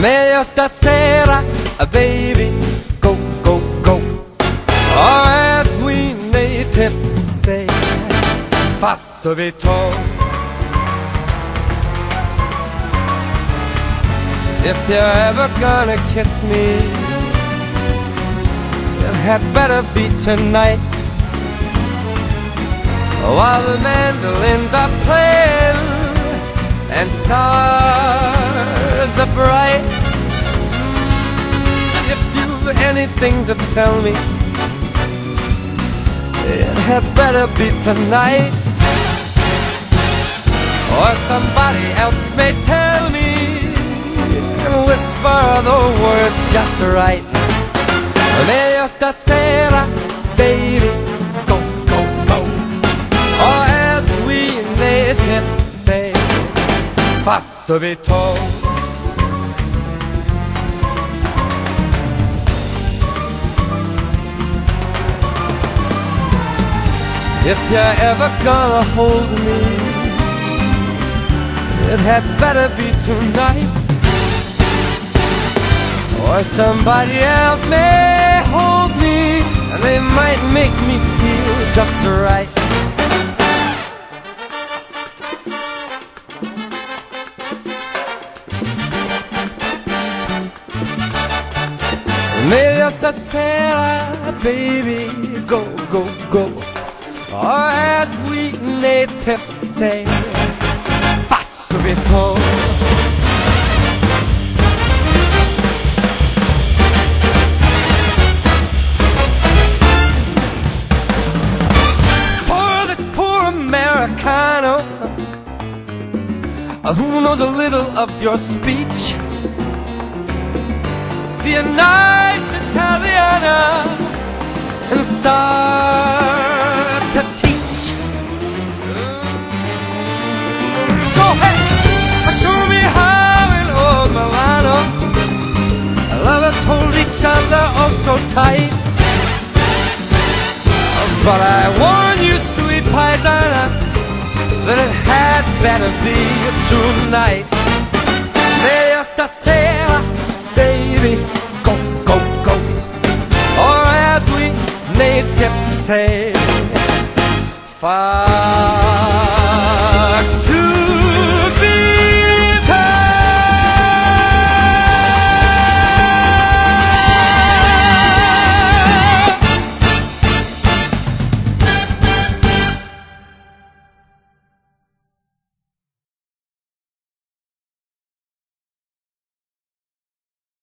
Meglio stasera, baby, go, go, go. Or as we natives say, fatto vito. If you're ever gonna kiss me, it had better be tonight. While the mandolins are playing and stars are bright. Anything to tell me, it had better be tonight. Or somebody else may tell me and whisper the words just right. Meglio stasera, baby, go, go, go. Or as we say, fatto vito. If you're ever gonna hold me, it had better be tonight. Or somebody else may hold me, and they might make me feel just right. Meglio stasera, baby, go, go, go. Or as we natives say, passo vito. For this poor Americano uh, who knows a little of your speech. Be a nice Italiana and start tight. But I warn you, sweet paisana, that it had better be tonight. Meglio stasera, baby, go, go, go. Or as we natives say, far